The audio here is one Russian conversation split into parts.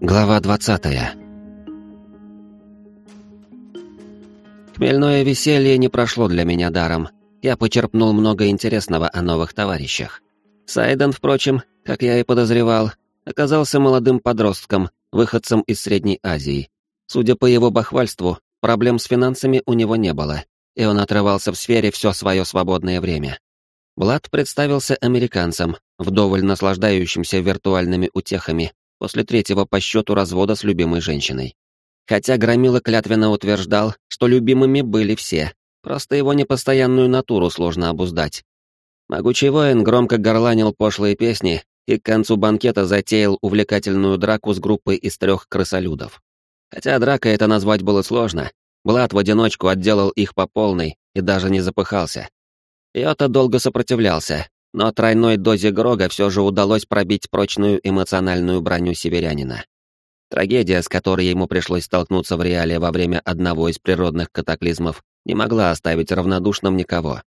Глава 20 Хмельное веселье не прошло для меня даром. Я почерпнул много интересного о новых товарищах. Сайден, впрочем, как я и подозревал, оказался молодым подростком, выходцем из Средней Азии. Судя по его бахвальству, проблем с финансами у него не было, и он отрывался в сфере все свое свободное время. Влад представился американцем, вдоволь наслаждающимся виртуальными утехами после третьего по счету развода с любимой женщиной. Хотя Громила клятвенно утверждал, что любимыми были все, просто его непостоянную натуру сложно обуздать. Могучий воин громко горланил пошлые песни и к концу банкета затеял увлекательную драку с группой из трех крысолюдов. Хотя драка это назвать было сложно, Влад в одиночку отделал их по полной и даже не запыхался. Йота долго сопротивлялся, но тройной дозе Грога все же удалось пробить прочную эмоциональную броню северянина. Трагедия, с которой ему пришлось столкнуться в реале во время одного из природных катаклизмов, не могла оставить равнодушным никого.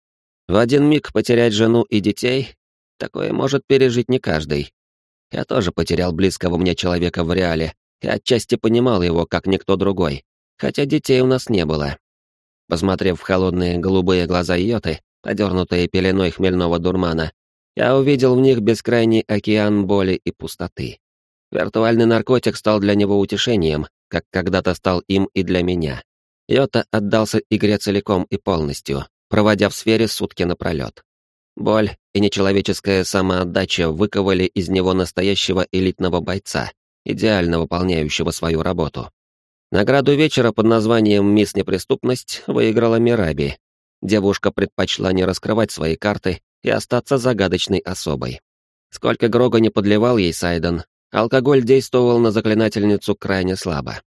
В один миг потерять жену и детей — такое может пережить не каждый. Я тоже потерял близкого мне человека в реале и отчасти понимал его, как никто другой, хотя детей у нас не было. Посмотрев в холодные голубые глаза Йоты, подернутые пеленой хмельного дурмана, я увидел в них бескрайний океан боли и пустоты. Виртуальный наркотик стал для него утешением, как когда-то стал им и для меня. Йота отдался игре целиком и полностью, проводя в сфере сутки напролет. Боль и нечеловеческая самоотдача выковали из него настоящего элитного бойца, идеально выполняющего свою работу. Награду вечера под названием «Мисс Неприступность» выиграла Мираби, девушка предпочла не раскрывать свои карты и остаться загадочной особой. Сколько Грога не подливал ей Сайден, алкоголь действовал на заклинательницу крайне слабо.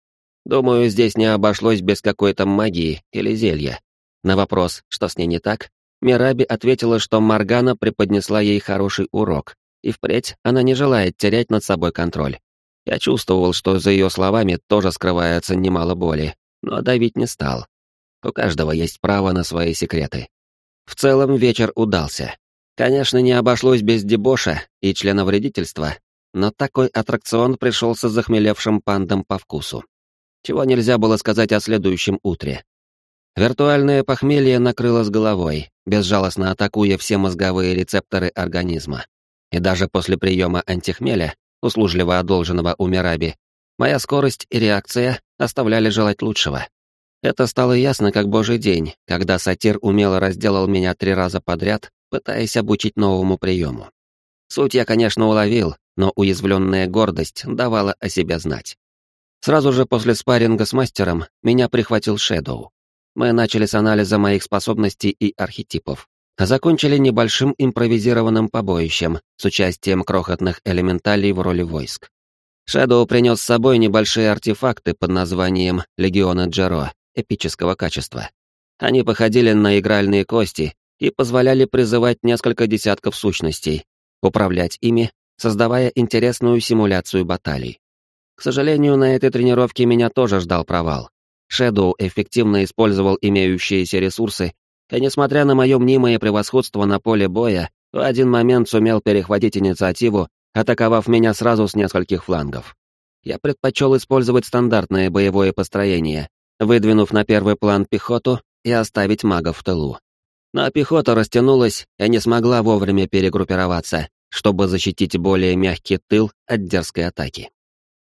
Думаю, здесь не обошлось без какой-то магии или зелья. На вопрос, что с ней не так, Мираби ответила, что Маргана преподнесла ей хороший урок, и впредь она не желает терять над собой контроль. Я чувствовал, что за ее словами тоже скрывается немало боли, но давить не стал. У каждого есть право на свои секреты. В целом вечер удался. Конечно, не обошлось без дебоша и членовредительства, но такой аттракцион пришелся захмелевшим пандам по вкусу. Чего нельзя было сказать о следующем утре. Виртуальное похмелье накрыло с головой, безжалостно атакуя все мозговые рецепторы организма. И даже после приема антихмеля, услужливо одолженного у Мираби, моя скорость и реакция оставляли желать лучшего. Это стало ясно как божий день, когда сатир умело разделал меня три раза подряд, пытаясь обучить новому приему. Суть я, конечно, уловил, но уязвленная гордость давала о себе знать. Сразу же после спарринга с мастером меня прихватил Шэдоу. Мы начали с анализа моих способностей и архетипов, закончили небольшим импровизированным побоищем с участием крохотных элементалей в роли войск. Шэдоу принес с собой небольшие артефакты под названием «Легиона Джеро», эпического качества. Они походили на игральные кости и позволяли призывать несколько десятков сущностей, управлять ими, создавая интересную симуляцию баталий. К сожалению, на этой тренировке меня тоже ждал провал. Шэдоу эффективно использовал имеющиеся ресурсы, и, несмотря на мое мнимое превосходство на поле боя, в один момент сумел перехватить инициативу, атаковав меня сразу с нескольких флангов. Я предпочел использовать стандартное боевое построение, выдвинув на первый план пехоту и оставить магов в тылу. Но пехота растянулась и не смогла вовремя перегруппироваться, чтобы защитить более мягкий тыл от дерзкой атаки.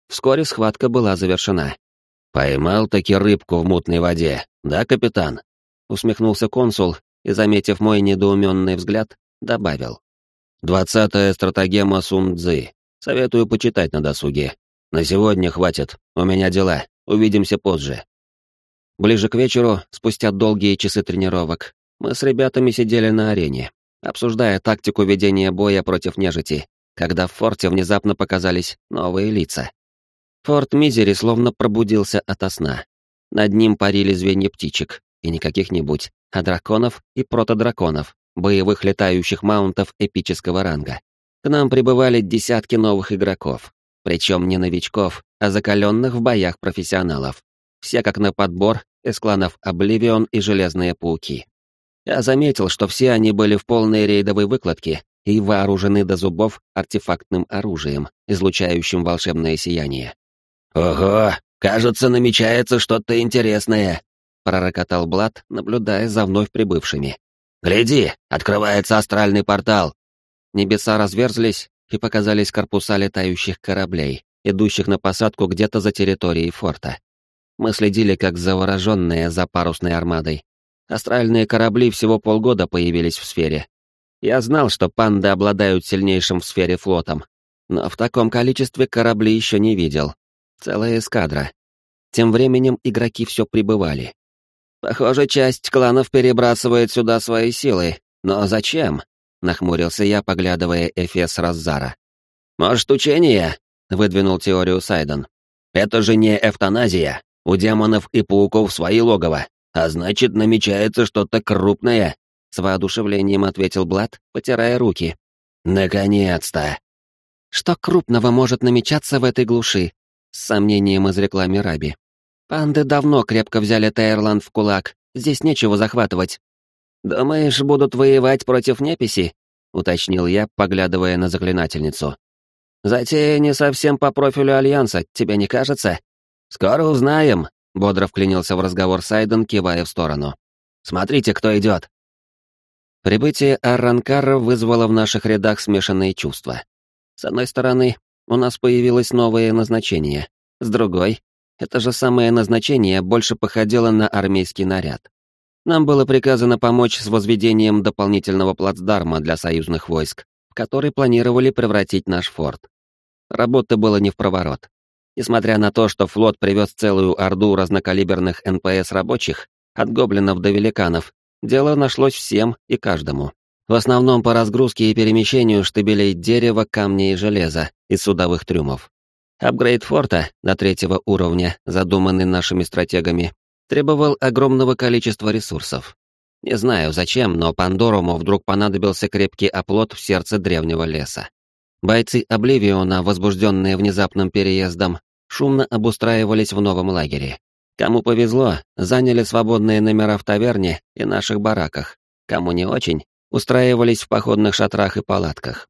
Вскоре схватка была завершена. «Поймал-таки рыбку в мутной воде, да, капитан?» Усмехнулся консул и, заметив мой недоуменный взгляд, добавил. «Двадцатая стратагема Сун Цзы. Советую почитать на досуге. На сегодня хватит, у меня дела, увидимся позже». Ближе к вечеру, спустя долгие часы тренировок, мы с ребятами сидели на арене, обсуждая тактику ведения боя против нежити, когда в форте внезапно показались новые лица. Форт Мизери словно пробудился ото сна. Над ним парили звенья птичек, и не каких-нибудь, а драконов и протодраконов, боевых летающих маунтов эпического ранга. К нам прибывали десятки новых игроков, причем не новичков, а закаленных в боях профессионалов. Все как на подбор из кланов Обливион и Железные Пауки. Я заметил, что все они были в полной рейдовой выкладке и вооружены до зубов артефактным оружием, излучающим волшебное сияние. «Ого, кажется, намечается что-то интересное», — пророкотал Блад, наблюдая за вновь прибывшими. «Гляди, открывается астральный портал!» Небеса разверзлись, и показались корпуса летающих кораблей, идущих на посадку где-то за территорией форта. Мы следили как завороженные за парусной армадой. Астральные корабли всего полгода появились в сфере. Я знал, что панды обладают сильнейшим в сфере флотом, но в таком количестве корабли еще не видел. Целая эскадра. Тем временем игроки все прибывали. Похоже, часть кланов перебрасывает сюда свои силы. Но зачем? Нахмурился я, поглядывая Эфес Раззара. Может, учение? Выдвинул теорию Сайден. Это же не эвтаназия. У демонов и пауков свои логово. А значит, намечается что-то крупное. С воодушевлением ответил Блад, потирая руки. Наконец-то! Что крупного может намечаться в этой глуши? С сомнением изрекла Мираби. Панды давно крепко взяли Тайрланд в кулак, здесь нечего захватывать. «Думаешь, будут воевать против неписи?» — уточнил я, поглядывая на заклинательницу. «Затея не совсем по профилю Альянса, тебе не кажется?» «Скоро узнаем», — бодро вклинился в разговор Сайден, кивая в сторону. «Смотрите, кто идет!» Прибытие Арранкара вызвало в наших рядах смешанные чувства. С одной стороны, у нас появилось новое назначение, с другой это же самое назначение больше походило на армейский наряд. Нам было приказано помочь с возведением дополнительного плацдарма для союзных войск, в который планировали превратить наш форт. Работы было не в проворот. Несмотря на то, что флот привез целую орду разнокалиберных НПС-рабочих, от гоблинов до великанов, дело нашлось всем и каждому. В основном по разгрузке и перемещению штабелей дерева, камня и железа из судовых трюмов. Апгрейд форта до третьего уровня, задуманный нашими стратегами, требовал огромного количества ресурсов. Не знаю зачем, но Пандоруму вдруг понадобился крепкий оплот в сердце древнего леса. Бойцы Обливиона, возбужденные внезапным переездом, шумно обустраивались в новом лагере. Кому повезло, заняли свободные номера в таверне и наших бараках. Кому не очень, устраивались в походных шатрах и палатках.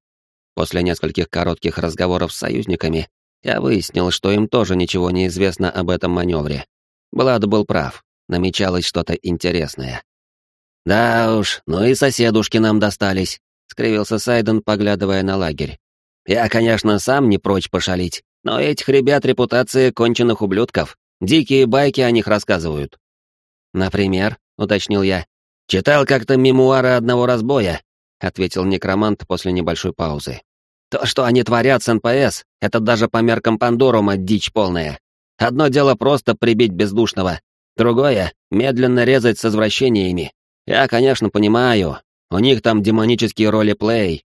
После нескольких коротких разговоров с союзниками я выяснил, что им тоже ничего не известно об этом маневре. Блад был прав, намечалось что-то интересное. «Да уж, ну и соседушки нам достались», — скривился Сайден, поглядывая на лагерь. «Я, конечно, сам не прочь пошалить, но этих ребят репутация конченых ублюдков. Дикие байки о них рассказывают». «Например», — уточнил я. «Читал как-то мемуары одного разбоя», — ответил некромант после небольшой паузы. То, что они творят с НПС, это даже по меркам Пандорума дичь полная. Одно дело просто прибить бездушного, другое — медленно резать с извращениями. Я, конечно, понимаю, у них там демонический role-play.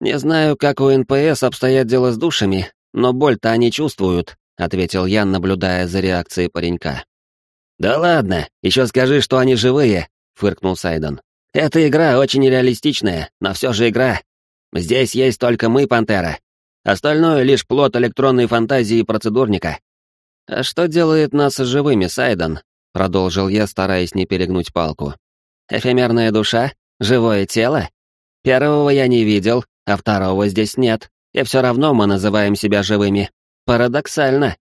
Не знаю, как у НПС обстоят дела с душами, но боль-то они чувствуют, — ответил я, наблюдая за реакцией паренька. «Да ладно, еще скажи, что они живые», — фыркнул Сайден. «Эта игра очень реалистичная, но все же игра, Здесь есть только мы, Пантера. Остальное лишь плод электронной фантазии процедурника. А что делает нас живыми, Сайден? Продолжил я, стараясь не перегнуть палку. Эфемерная душа? Живое тело? Первого я не видел, а второго здесь нет. И все равно мы называем себя живыми. Парадоксально.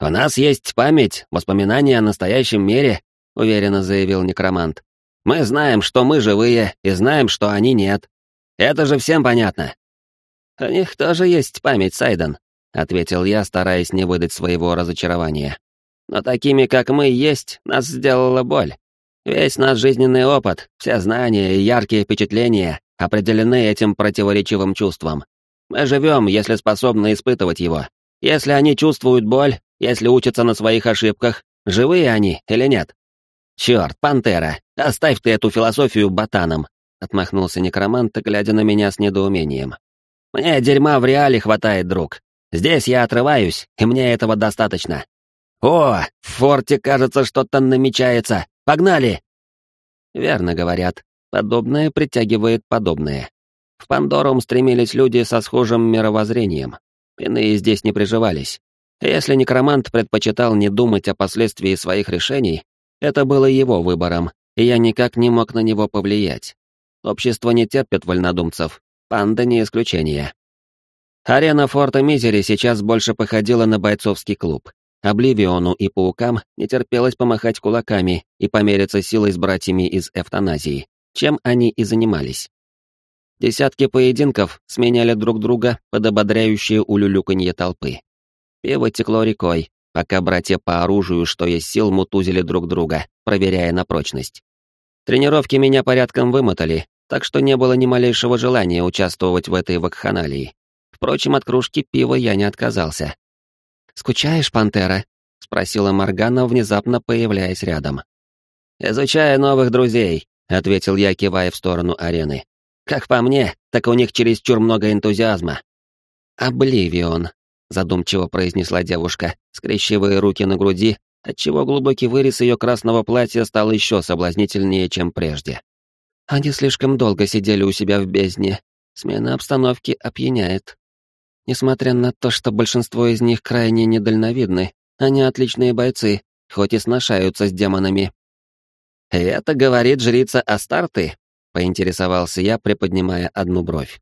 «У нас есть память, воспоминания о настоящем мире», — уверенно заявил некромант. «Мы знаем, что мы живые, и знаем, что они нет. Это же всем понятно». «У них тоже есть память, Сайден», — ответил я, стараясь не выдать своего разочарования. «Но такими, как мы, есть, нас сделала боль. Весь наш жизненный опыт, все знания и яркие впечатления определены этим противоречивым чувством. Мы живем, если способны испытывать его. Если они чувствуют боль, если учатся на своих ошибках, живые они или нет? Черт, пантера, оставь ты эту философию ботаном. — отмахнулся некромант, глядя на меня с недоумением. «Мне дерьма в реале хватает, друг. Здесь я отрываюсь, и мне этого достаточно. О, в форте, кажется, что-то намечается. Погнали!» Верно говорят, подобное притягивает подобное. В Пандорум стремились люди со схожим мировоззрением. Иные здесь не приживались. Если некромант предпочитал не думать о последствии своих решений, это было его выбором, и я никак не мог на него повлиять. Общество не терпит вольнодумцев, панда не исключение. Арена форта Мизери сейчас больше походила на бойцовский клуб. Обливиону и паукам не терпелось помахать кулаками и помериться силой с братьями из эвтаназии, чем они и занимались. Десятки поединков сменяли друг друга под ободряющее улюлюканье толпы. Пиво текло рекой, пока братья по оружию, что есть сил, мутузили друг друга, проверяя на прочность. Тренировки меня порядком вымотали, так что не было ни малейшего желания участвовать в этой вакханалии. Впрочем, от кружки пива я не отказался. «Скучаешь, пантера?» — спросила Моргана, внезапно появляясь рядом. «Изучая новых друзей», — ответил я, кивая в сторону арены. «Как по мне, так у них чересчур много энтузиазма». «Обливион», — задумчиво произнесла девушка, скрещивая руки на груди, отчего глубокий вырез ее красного платья стал еще соблазнительнее, чем прежде. Они слишком долго сидели у себя в бездне. Смена обстановки опьяняет. Несмотря на то, что большинство из них крайне недальновидны, они отличные бойцы, хоть и сношаются с демонами. «И это говорит жрица Астарты?» — поинтересовался я, приподнимая одну бровь.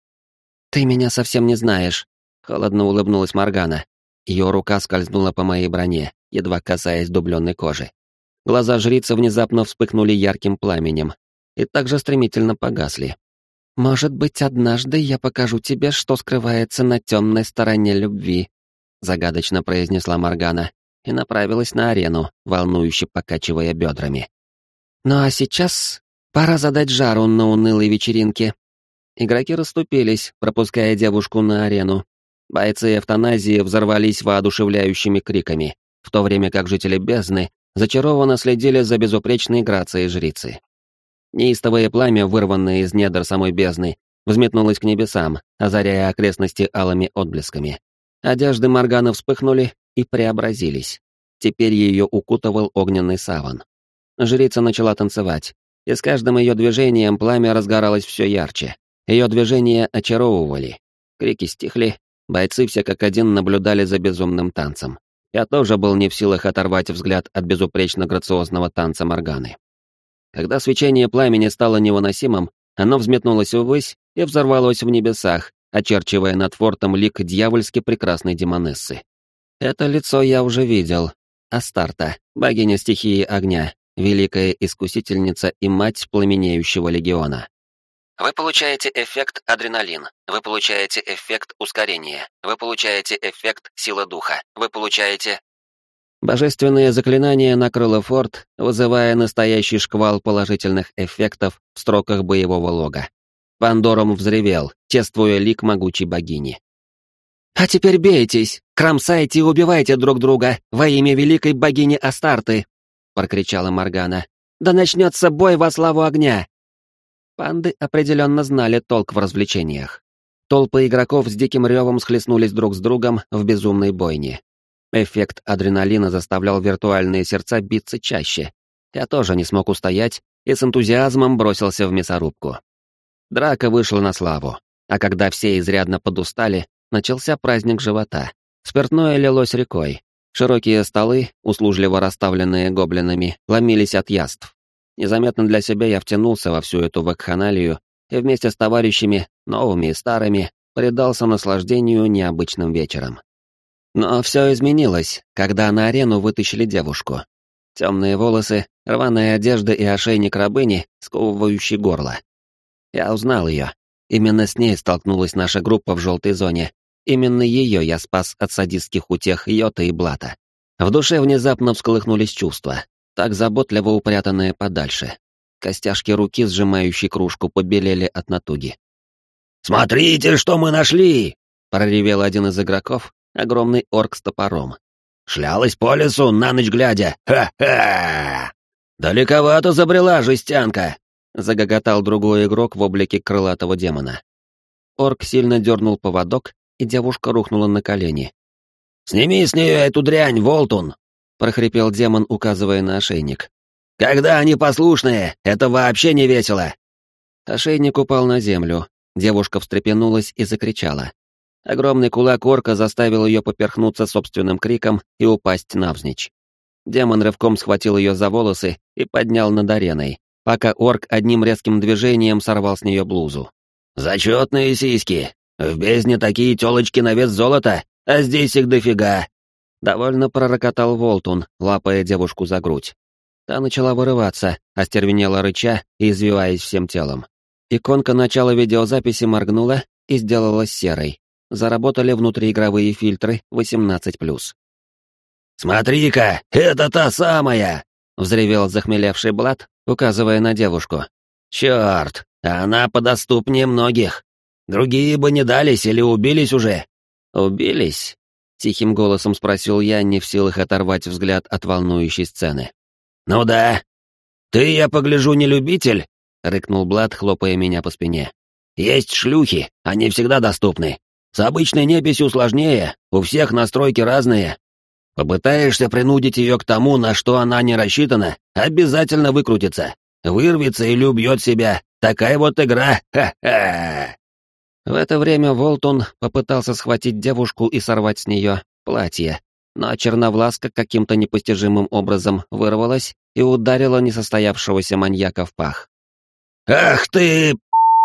«Ты меня совсем не знаешь», — холодно улыбнулась Моргана. Ее рука скользнула по моей броне, едва касаясь дубленной кожи. Глаза жрицы внезапно вспыхнули ярким пламенем и также стремительно погасли. «Может быть, однажды я покажу тебе, что скрывается на темной стороне любви», загадочно произнесла Моргана и направилась на арену, волнующе покачивая бедрами. «Ну а сейчас пора задать жару на унылой вечеринке». Игроки расступились, пропуская девушку на арену. Бойцы эвтаназии взорвались воодушевляющими криками, в то время как жители бездны зачарованно следили за безупречной грацией жрицы. Неистовое пламя, вырванное из недр самой бездны, взметнулось к небесам, озаряя окрестности алыми отблесками. Одежды Морганы вспыхнули и преобразились. Теперь ее укутывал огненный саван. Жрица начала танцевать, и с каждым ее движением пламя разгоралось все ярче. Ее движения очаровывали. Крики стихли, бойцы все как один наблюдали за безумным танцем. Я тоже был не в силах оторвать взгляд от безупречно грациозного танца Морганы. Когда свечение пламени стало невыносимым, оно взметнулось ввысь и взорвалось в небесах, очерчивая над фортом лик дьявольски прекрасной демонессы. Это лицо я уже видел. Астарта, богиня стихии огня, великая искусительница и мать пламенеющего легиона. Вы получаете эффект адреналин, вы получаете эффект ускорения, вы получаете эффект сила духа, вы получаете Божественное заклинание накрыло форт, вызывая настоящий шквал положительных эффектов в строках боевого лога. Пандором взревел, чествуя лик могучей богини. «А теперь бейтесь, кромсайте и убивайте друг друга во имя великой богини Астарты!» — прокричала Моргана. «Да начнется бой во славу огня!» Панды определенно знали толк в развлечениях. Толпы игроков с диким ревом схлестнулись друг с другом в безумной бойне. Эффект адреналина заставлял виртуальные сердца биться чаще. Я тоже не смог устоять и с энтузиазмом бросился в мясорубку. Драка вышла на славу, а когда все изрядно подустали, начался праздник живота. Спиртное лилось рекой. Широкие столы, услужливо расставленные гоблинами, ломились от яств. Незаметно для себя я втянулся во всю эту вакханалию и вместе с товарищами, новыми и старыми, предался наслаждению необычным вечером. Но все изменилось, когда на арену вытащили девушку. Темные волосы, рваная одежда и ошейник рабыни, сковывающий горло. Я узнал ее. Именно с ней столкнулась наша группа в желтой зоне. Именно ее я спас от садистских утех Йота и Блата. В душе внезапно всколыхнулись чувства, так заботливо упрятанные подальше. Костяшки руки, сжимающей кружку, побелели от натуги. «Смотрите, что мы нашли!» — проревел один из игроков, огромный орк с топором. «Шлялась по лесу, на ночь глядя! Ха-ха!» «Далековато забрела жестянка!» — загоготал другой игрок в облике крылатого демона. Орк сильно дернул поводок, и девушка рухнула на колени. «Сними с нее эту дрянь, Волтун!» — прохрипел демон, указывая на ошейник. «Когда они послушные, это вообще не весело!» Ошейник упал на землю, девушка встрепенулась и закричала. Огромный кулак орка заставил ее поперхнуться собственным криком и упасть навзничь. Демон рывком схватил ее за волосы и поднял над ареной, пока орк одним резким движением сорвал с нее блузу. «Зачетные сиськи! В бездне такие телочки на вес золота, а здесь их дофига!» Довольно пророкотал Волтун, лапая девушку за грудь. Та начала вырываться, остервенела рыча и извиваясь всем телом. Иконка начала видеозаписи моргнула и сделалась серой. Заработали внутриигровые фильтры 18+. «Смотри-ка, это та самая!» — взревел захмелевший Блад, указывая на девушку. «Черт, она подоступнее многих. Другие бы не дались или убились уже». «Убились?» — тихим голосом спросил я, не в силах оторвать взгляд от волнующей сцены. «Ну да. Ты, я погляжу, не любитель?» — рыкнул Блад, хлопая меня по спине. «Есть шлюхи, они всегда доступны. С обычной неписью сложнее, у всех настройки разные. Попытаешься принудить ее к тому, на что она не рассчитана, обязательно выкрутится. Вырвется или убьет себя. Такая вот игра. Ха-ха!» В это время Волтон попытался схватить девушку и сорвать с нее платье, но черновласка каким-то непостижимым образом вырвалась и ударила несостоявшегося маньяка в пах. «Ах ты!»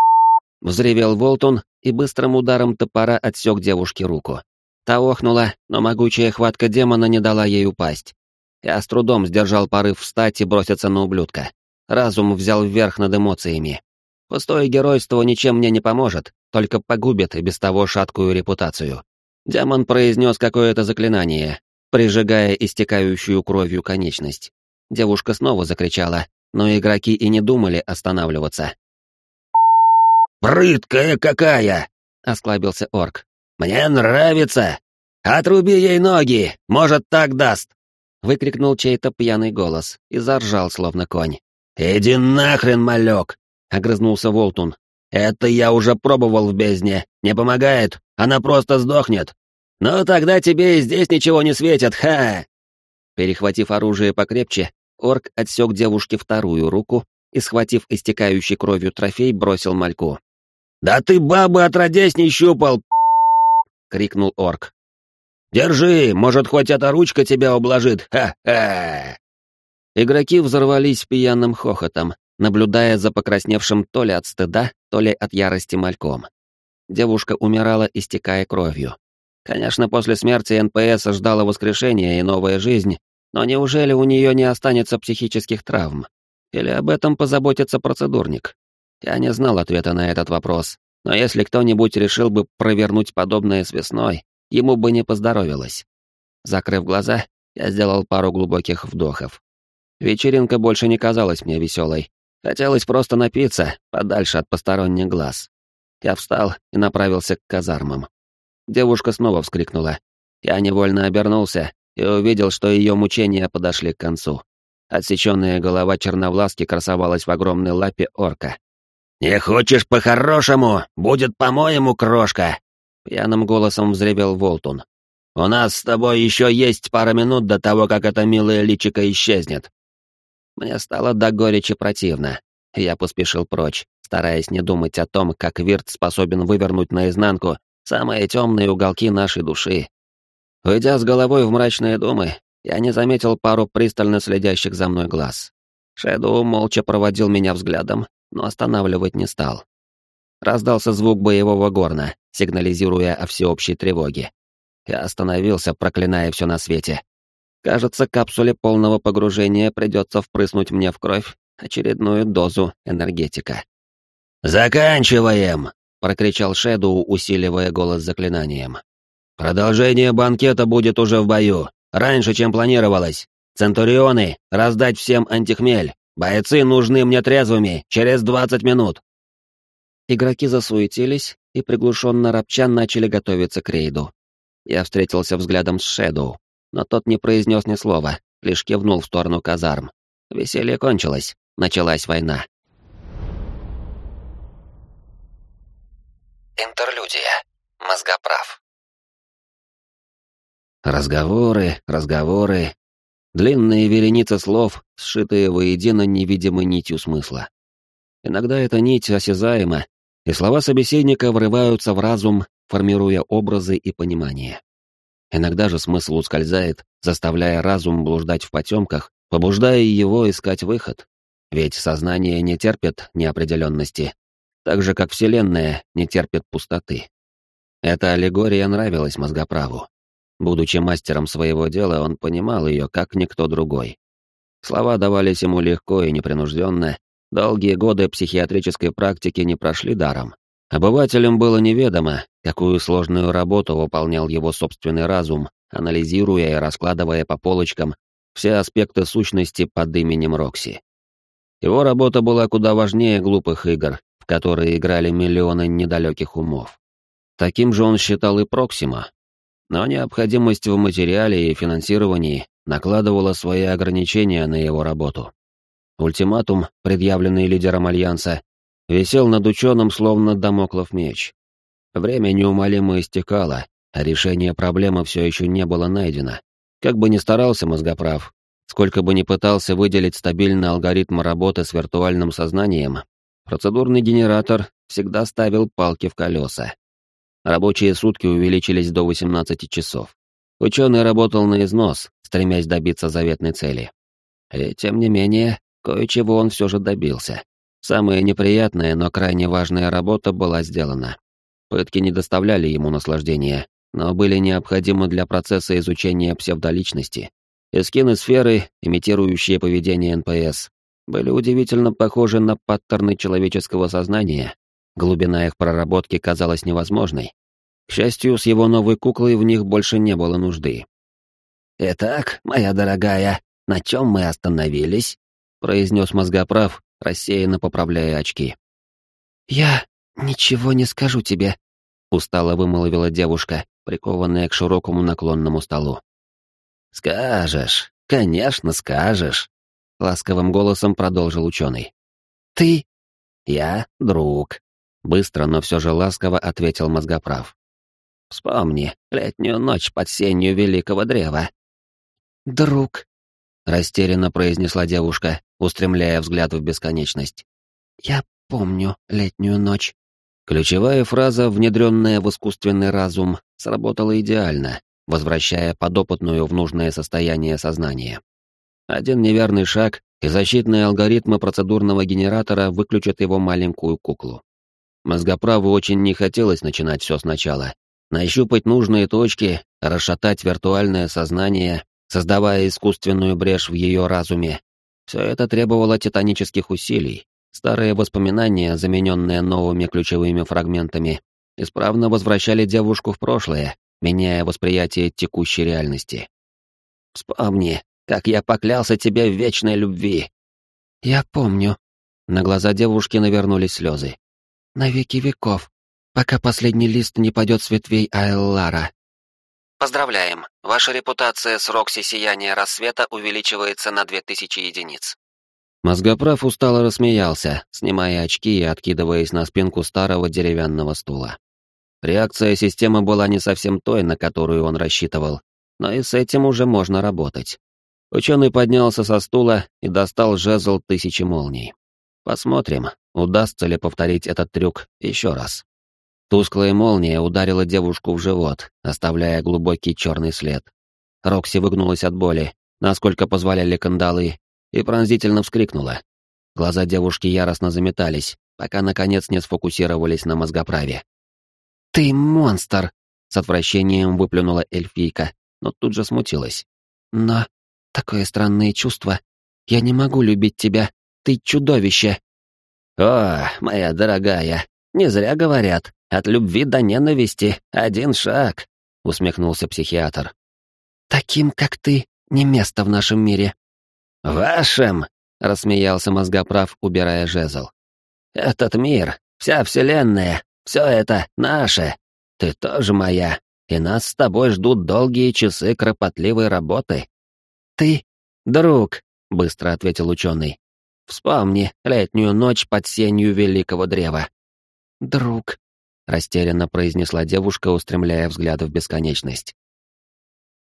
— взревел Волтон и быстрым ударом топора отсек девушке руку. Та охнула, но могучая хватка демона не дала ей упасть. Я с трудом сдержал порыв встать и броситься на ублюдка. Разум взял вверх над эмоциями. Пустое геройство ничем мне не поможет, только погубит и без того шаткую репутацию. Демон произнес какое-то заклинание, прижигая истекающую кровью конечность. Девушка снова закричала, но игроки и не думали останавливаться. «Прыткая какая!» — осклабился орк. «Мне нравится! Отруби ей ноги, может, так даст!» Выкрикнул чей-то пьяный голос и заржал, словно конь. «Иди нахрен, малек!» — огрызнулся Волтун. «Это я уже пробовал в бездне. Не помогает, она просто сдохнет. «Ну тогда тебе и здесь ничего не светит, ха!» Перехватив оружие покрепче, орк отсек девушке вторую руку и, схватив истекающий кровью трофей, бросил мальку. «Да ты бабы отродясь не щупал!» — крикнул орк. «Держи, может, хоть эта ручка тебя ублажит, ха-ха!» Игроки взорвались пьяным хохотом, наблюдая за покрасневшим то ли от стыда, то ли от ярости мальком. Девушка умирала, истекая кровью. Конечно, после смерти НПС ждало воскрешение и новая жизнь, но неужели у нее не останется психических травм? Или об этом позаботится процедурник? Я не знал ответа на этот вопрос, но если кто-нибудь решил бы провернуть подобное с Весной, ему бы не поздоровилось. Закрыв глаза, я сделал пару глубоких вдохов. Вечеринка больше не казалась мне веселой. Хотелось просто напиться, подальше от посторонних глаз. Я встал и направился к казармам. Девушка снова вскрикнула. Я невольно обернулся и увидел, что ее мучения подошли к концу. Отсеченная голова черновласки красовалась в огромной лапе орка. «Не хочешь по-хорошему? Будет по-моему, крошка!» Пьяным голосом взревел Волтун. «У нас с тобой еще есть пара минут до того, как эта милая личико исчезнет». Мне стало до горечи противно. Я поспешил прочь, стараясь не думать о том, как Вирт способен вывернуть наизнанку самые темные уголки нашей души. Уйдя с головой в мрачные думы, я не заметил пару пристально следящих за мной глаз. Шэдоу молча проводил меня взглядом, но останавливать не стал. Раздался звук боевого горна, сигнализируя о всеобщей тревоге. Я остановился, проклиная все на свете. Кажется, капсуле полного погружения придется впрыснуть мне в кровь очередную дозу энергетика. «Заканчиваем!» прокричал Шэдоу, усиливая голос заклинанием. «Продолжение банкета будет уже в бою, раньше, чем планировалось. Центурионы, раздать всем антихмель. Бойцы нужны мне трезвыми, через двадцать минут». Игроки засуетились и приглушенно ропча начали готовиться к рейду. Я встретился взглядом с Шэдоу, но тот не произнес ни слова, лишь кивнул в сторону казарм. Веселье кончилось, началась война. Интерлюдия. Мозгоправ. Разговоры, разговоры. Длинные вереницы слов, сшитые воедино невидимой нитью смысла. Иногда эта нить осязаема, и слова собеседника врываются в разум, формируя образы и понимание. Иногда же смысл ускользает, заставляя разум блуждать в потемках, побуждая его искать выход. Ведь сознание не терпит неопределенности, так же, как Вселенная не терпит пустоты. Эта аллегория нравилась мозгоправу. Будучи мастером своего дела, он понимал ее, как никто другой. Слова давались ему легко и непринужденно, долгие годы психиатрической практики не прошли даром. Обывателям было неведомо, какую сложную работу выполнял его собственный разум, анализируя и раскладывая по полочкам все аспекты сущности под именем Рокси. Его работа была куда важнее глупых игр, в которые играли миллионы недалеких умов. Таким же он считал и Проксима. Но необходимость в материале и финансировании накладывала свои ограничения на его работу. Ультиматум, предъявленный лидером Альянса, висел над ученым словно домоклов меч. Время неумолимо истекало, а решение проблемы все еще не было найдено. Как бы ни старался мозгоправ, сколько бы ни пытался выделить стабильный алгоритм работы с виртуальным сознанием, процедурный генератор всегда ставил палки в колеса. Рабочие сутки увеличились до 18 часов. Ученый работал на износ, стремясь добиться заветной цели. И, тем не менее, кое-чего он все же добился. Самая неприятная, но крайне важная работа была сделана. Пытки не доставляли ему наслаждения, но были необходимы для процесса изучения псевдоличности. Искины сферы, имитирующие поведение НПС, были удивительно похожи на паттерны человеческого сознания. Глубина их проработки казалась невозможной. К счастью, с его новой куклой в них больше не было нужды. «Итак, моя дорогая, на чем мы остановились?» — произнес мозгоправ, рассеянно поправляя очки. «Я ничего не скажу тебе», — устало вымолвила девушка, прикованная к широкому наклонному столу. «Скажешь, конечно, скажешь», — ласковым голосом продолжил ученый. «Ты?» «Я друг», — быстро, но все же ласково ответил мозгоправ. «Вспомни летнюю ночь под сенью великого древа». «Друг», — растерянно произнесла девушка, устремляя взгляд в бесконечность. «Я помню летнюю ночь». Ключевая фраза, внедренная в искусственный разум, сработала идеально, возвращая подопытную в нужное состояние сознания. Один неверный шаг, и защитные алгоритмы процедурного генератора выключат его маленькую куклу. Мозгоправу очень не хотелось начинать все сначала. Нащупать нужные точки, расшатать виртуальное сознание, создавая искусственную брешь в ее разуме. Все это требовало титанических усилий. Старые воспоминания, замененные новыми ключевыми фрагментами, исправно возвращали девушку в прошлое, меняя восприятие текущей реальности. «Вспомни, как я поклялся тебе в вечной любви!» «Я помню». На глаза девушки навернулись слезы. «На веки веков, пока последний лист не падет с ветвей Аэллара». Поздравляем, ваша репутация с Рокси Сияния Рассвета увеличивается на 2000 единиц. Мозгоправ устало рассмеялся, снимая очки и откидываясь на спинку старого деревянного стула. Реакция системы была не совсем той, на которую он рассчитывал, но и с этим уже можно работать. Ученый поднялся со стула и достал жезл тысячи молний. Посмотрим, удастся ли повторить этот трюк еще раз. Тусклая молния ударила девушку в живот, оставляя глубокий черный след. Рокси выгнулась от боли, насколько позволяли кандалы, и пронзительно вскрикнула. Глаза девушки яростно заметались, пока наконец не сфокусировались на мозгоправе. «Ты монстр!» — с отвращением выплюнула эльфийка, но тут же смутилась. «Но такое странное чувство. Я не могу любить тебя. Ты чудовище!» «О, моя дорогая, не зря говорят, от любви до ненависти один шаг», — усмехнулся психиатр. «Таким, как ты, не место в нашем мире», «Вашим!» — рассмеялся мозгоправ, убирая жезл. «Этот мир, вся вселенная, все это наше. Ты тоже моя, и нас с тобой ждут долгие часы кропотливой работы». «Ты друг», — быстро ответил ученый. «Вспомни летнюю ночь под сенью великого древа». «Друг», — растерянно произнесла девушка, устремляя взгляд в бесконечность.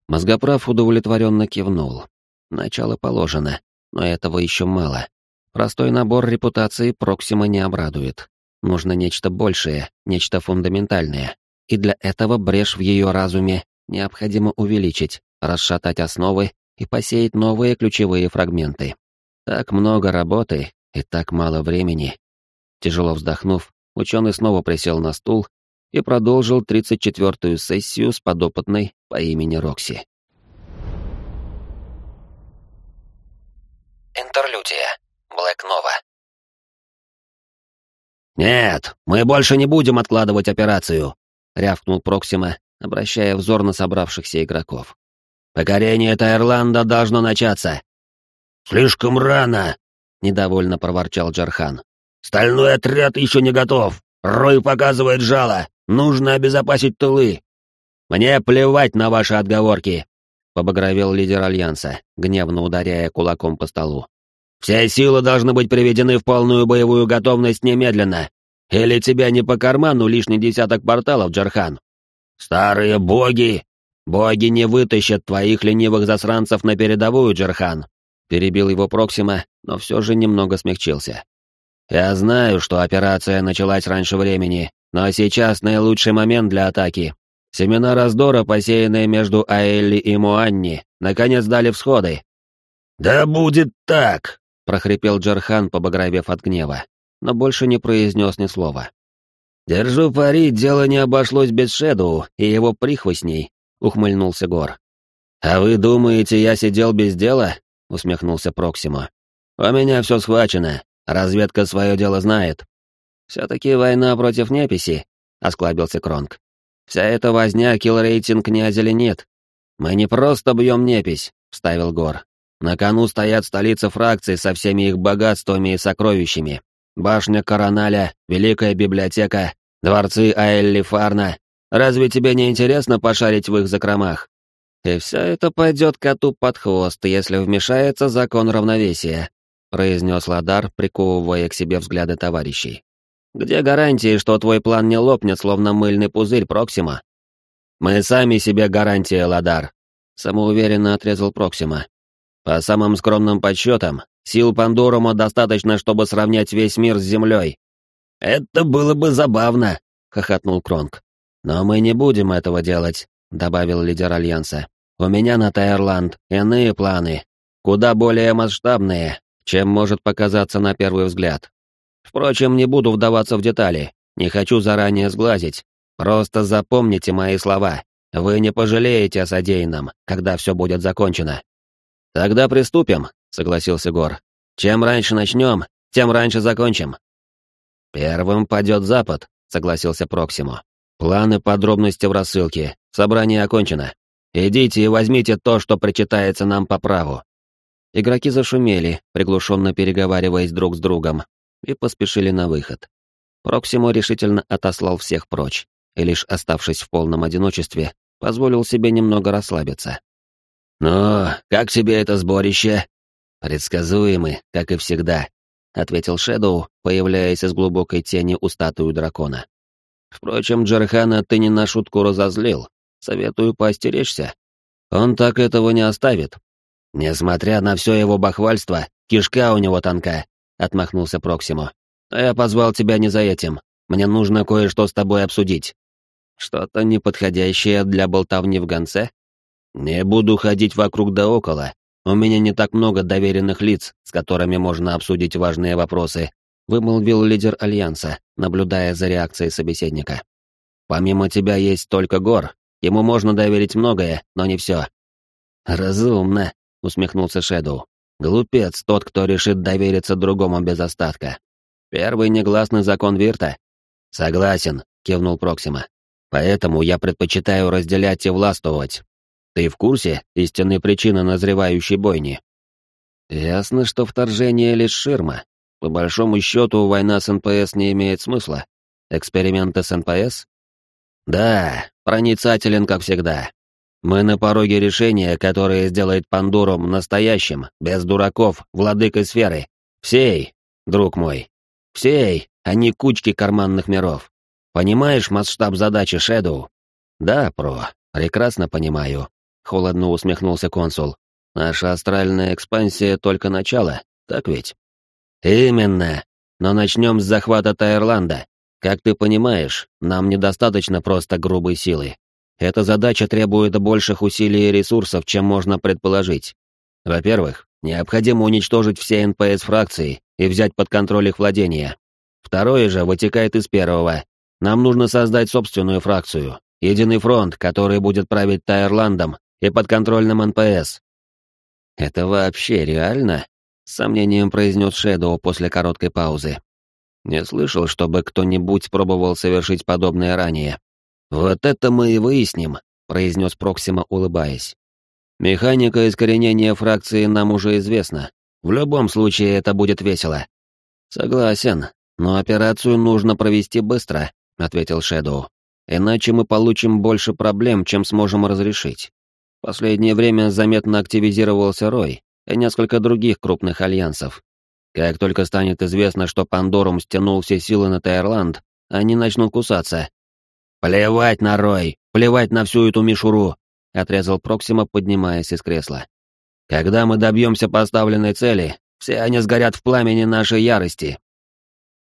Мозгоправ удовлетворенно кивнул. Начало положено, но этого еще мало. Простой набор репутации Проксима не обрадует. Нужно нечто большее, нечто фундаментальное. И для этого брешь в ее разуме необходимо увеличить, расшатать основы и посеять новые ключевые фрагменты. Так много работы и так мало времени. Тяжело вздохнув, ученый снова присел на стул и продолжил 34-ю сессию с подопытной по имени Рокси. Интерлюдия. Блэк Нова. «Нет, мы больше не будем откладывать операцию», — рявкнул Проксима, обращая взор на собравшихся игроков. «Покорение Тайрланда должно начаться». «Слишком рано», — недовольно проворчал Джархан. «Стальной отряд еще не готов. Рой показывает жало. Нужно обезопасить тылы». «Мне плевать на ваши отговорки», — побагровел лидер Альянса, гневно ударяя кулаком по столу. Все силы должны быть приведены в полную боевую готовность немедленно. Или тебе не по карману лишний десяток порталов, Джархан? Старые боги! Боги не вытащат твоих ленивых засранцев на передовую, Джархан. Перебил его Проксима, но все же немного смягчился. Я знаю, что операция началась раньше времени, но сейчас наилучший момент для атаки. Семена раздора, посеянные между Аэлли и Муанни, наконец дали всходы. «Да будет так!» — прохрипел Джархан, побагровев от гнева, но больше не произнес ни слова. «Держу пари, дело не обошлось без Шэдоу и его прихвостней», — ухмыльнулся Гор. «А вы думаете, я сидел без дела?» — усмехнулся Проксимо. «У меня все схвачено, разведка свое дело знает». «Все-таки война против неписи», — осклабился Кронг. «Вся эта возня килл-рейтинг не озеленит. Мы не просто бьем непись», — вставил Гор. На кону стоят столицы фракций со всеми их богатствами и сокровищами. Башня Короналя, Великая библиотека, дворцы Аэлли Фарна. Разве тебе не интересно пошарить в их закромах? И все это пойдет коту под хвост, если вмешается закон равновесия, произнес Ладар, приковывая к себе взгляды товарищей. Где гарантии, что твой план не лопнет, словно мыльный пузырь Проксима? Мы сами себе гарантия, Ладар, самоуверенно отрезал Проксима. По самым скромным подсчетам, сил Пандорума достаточно, чтобы сравнять весь мир с Землей. «Это было бы забавно», — хохотнул Кронг. «Но мы не будем этого делать», — добавил лидер Альянса. «У меня на Тайрланд иные планы, куда более масштабные, чем может показаться на первый взгляд. Впрочем, не буду вдаваться в детали, не хочу заранее сглазить. Просто запомните мои слова. Вы не пожалеете о содеянном, когда все будет закончено. «Тогда приступим», — согласился Гор. «Чем раньше начнем, тем раньше закончим». «Первым падет Запад», — согласился Проксимо. «Планы подробности в рассылке. Собрание окончено. Идите и возьмите то, что причитается нам по праву». Игроки зашумели, приглушенно переговариваясь друг с другом, и поспешили на выход. Проксимо решительно отослал всех прочь, и лишь оставшись в полном одиночестве, позволил себе немного расслабиться. «Ну, как тебе это сборище?» «Предсказуемы, как и всегда», — ответил Шэдоу, появляясь из глубокой тени у статуи дракона. «Впрочем, Джархана ты не на шутку разозлил. Советую поостеречься. Он так этого не оставит». «Несмотря на все его бахвальство, кишка у него тонка», — отмахнулся Проксимо. «А я позвал тебя не за этим. Мне нужно кое-что с тобой обсудить». «Что-то неподходящее для болтовни в гонце?» «Не буду ходить вокруг да около. У меня не так много доверенных лиц, с которыми можно обсудить важные вопросы», вымолвил лидер Альянса, наблюдая за реакцией собеседника. «Помимо тебя есть только Гор. Ему можно доверить многое, но не все». «Разумно», — усмехнулся Шэдоу. «Глупец тот, кто решит довериться другому без остатка. Первый негласный закон Вирта». «Согласен», — кивнул Проксима. «Поэтому я предпочитаю разделять и властвовать, ты в курсе истинной причины назревающей бойни? Ясно, что вторжение лишь ширма. По большому счету, война с НПС не имеет смысла. Эксперименты с НПС? Да, проницателен, как всегда. Мы на пороге решения, которое сделает Пандорум настоящим, без дураков, владыкой сферы. Всей, друг мой. Всей, а не кучки карманных миров. Понимаешь масштаб задачи Шэдоу? Да, Про, прекрасно понимаю. — холодно усмехнулся консул. «Наша астральная экспансия — только начало, так ведь?» «Именно. Но начнем с захвата Тайрланда. Как ты понимаешь, нам недостаточно просто грубой силы. Эта задача требует больших усилий и ресурсов, чем можно предположить. Во-первых, необходимо уничтожить все НПС фракции и взять под контроль их владения. Второе же вытекает из первого. Нам нужно создать собственную фракцию, единый фронт, который будет править Тайрландом и подконтрольным НПС». «Это вообще реально?» — с сомнением произнес Шэдоу после короткой паузы. «Не слышал, чтобы кто-нибудь пробовал совершить подобное ранее». «Вот это мы и выясним», — произнес Проксима, улыбаясь. «Механика искоренения фракции нам уже известна. В любом случае это будет весело». «Согласен, но операцию нужно провести быстро», — ответил Шэдоу. «Иначе мы получим больше проблем, чем сможем разрешить. Последнее время заметно активизировался Рой и несколько других крупных альянсов. Как только станет известно, что Пандорум стянул все силы на Тайрланд, они начнут кусаться». «Плевать на Рой, плевать на всю эту мишуру», — отрезал Проксима, поднимаясь из кресла. «Когда мы добьемся поставленной цели, все они сгорят в пламени нашей ярости».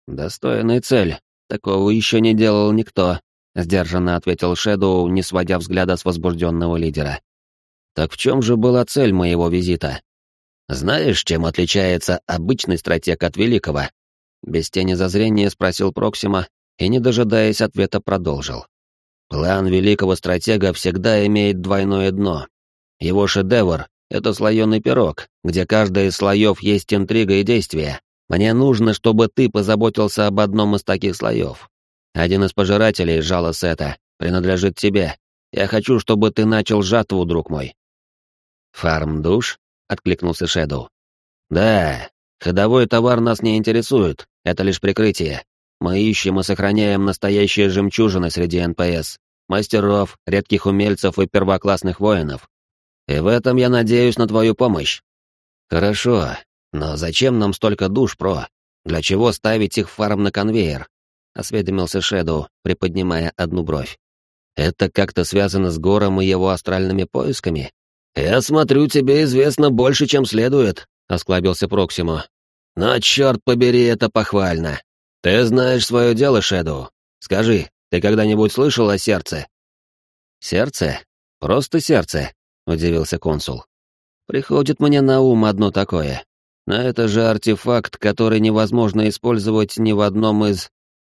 «Достойная цель. Такого еще не делал никто», — сдержанно ответил Шэдоу, не сводя взгляда с возбужденного лидера. «Так в чем же была цель моего визита?» «Знаешь, чем отличается обычный стратег от великого?» Без тени зазрения спросил Проксима и, не дожидаясь ответа, продолжил. «План великого стратега всегда имеет двойное дно. Его шедевр — это слоеный пирог, где каждый из слоев есть интрига и действие, мне нужно, чтобы ты позаботился об одном из таких слоев. Один из пожирателей жала Сета принадлежит тебе. Я хочу, чтобы ты начал жатву, друг мой». «Фарм душ?» — откликнулся Шэдоу. «Да, ходовой товар нас не интересует, это лишь прикрытие. Мы ищем и сохраняем настоящие жемчужины среди НПС, мастеров, редких умельцев и первоклассных воинов. И в этом я надеюсь на твою помощь». «Хорошо, «Но зачем нам столько душ, Про? Для чего ставить их фарм на конвейер?» — осведомился Шэдоу, приподнимая одну бровь. «Это как-то связано с Гором и его астральными поисками?» «Я смотрю, тебе известно больше, чем следует», — осклабился Проксимо. «Но, черт побери, это похвально. Ты знаешь свое дело, Шэдоу. Скажи, ты когда-нибудь слышал о сердце?» «Сердце? Просто сердце», — удивился консул. «Приходит мне на ум одно такое. Но это же артефакт, который невозможно использовать ни в одном из...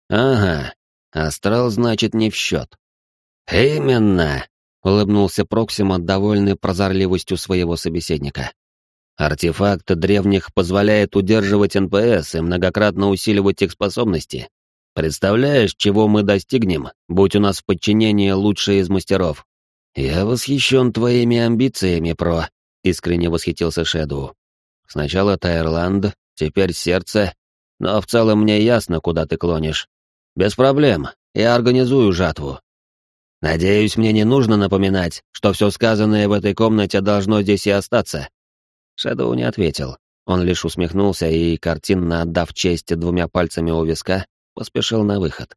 Ага, астрал значит не в счет. Именно, улыбнулся Проксима, довольный прозорливостью своего собеседника. Артефакт древних позволяет удерживать НПС и многократно усиливать их способности. Представляешь, чего мы достигнем, будь у нас в подчинении лучшие из мастеров? Я восхищен твоими амбициями, Про, искренне восхитился Шэдоу. Сначала Тайрланд, теперь сердце, но в целом мне ясно, куда ты клонишь. Без проблем, я организую жатву. Надеюсь, мне не нужно напоминать, что все сказанное в этой комнате должно здесь и остаться. Шэдоу не ответил. Он лишь усмехнулся и, картинно отдав честь двумя пальцами у виска, поспешил на выход.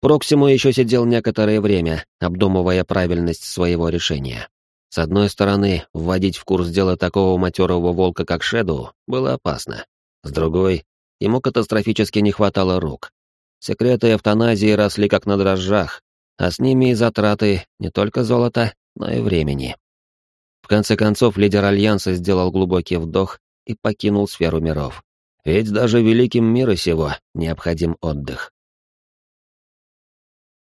Проксиму еще сидел некоторое время, обдумывая правильность своего решения. С одной стороны, вводить в курс дела такого матерого волка, как Шэдоу, было опасно. С другой, ему катастрофически не хватало рук. Секреты эвтаназии росли как на дрожжах, а с ними и затраты не только золота, но и времени. В конце концов, лидер Альянса сделал глубокий вдох и покинул сферу миров. Ведь даже великим мира сего необходим отдых.